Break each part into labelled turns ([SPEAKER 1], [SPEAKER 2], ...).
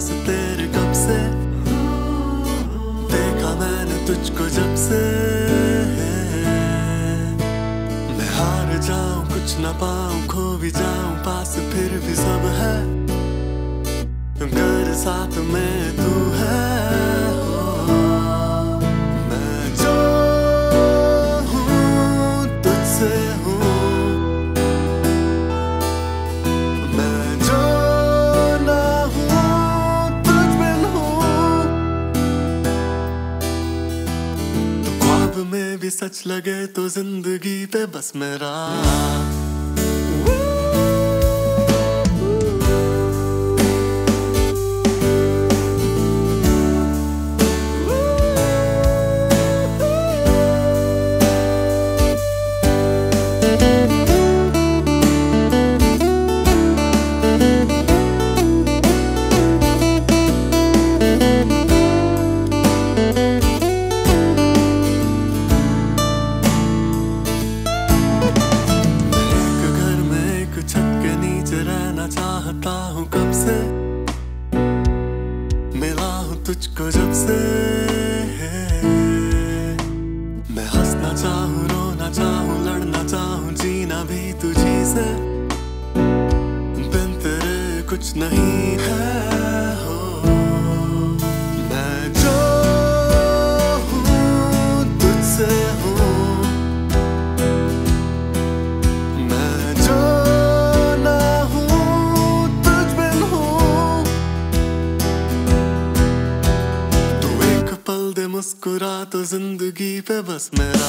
[SPEAKER 1] पास तेरे कब से। देखा मैंने तुझको जब से। मैं हार जाऊँ, कुछ न पाऊँ, खो भी जाऊँ, पास फिर भी सब है। कर साथ में सच लगे तो ज़िंदगी पे बस मेरा मिला हूँ तुझको जब से मैं हंसना चाहूँ, रोना चाहूँ, लड़ना चाहूँ, जीना भी तुझी से। बिन तेरे कुछ नहीं है। मुस्कुरा तो ज़िंदगी पे बस मेरा।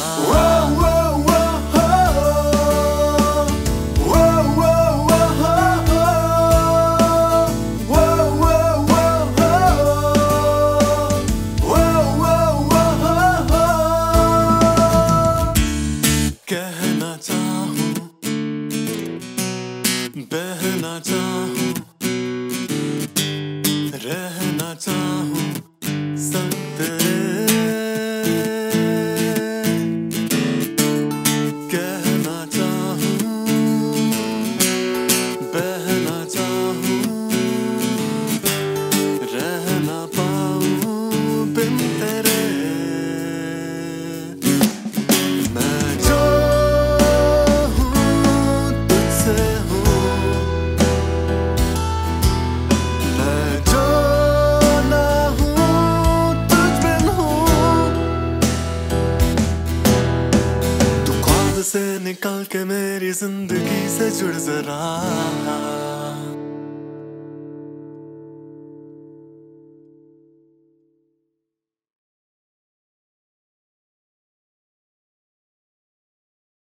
[SPEAKER 1] कहना चाहूँ बहना चाहूँ। निकल के मेरी ज़िंदगी से जुड़ जरा।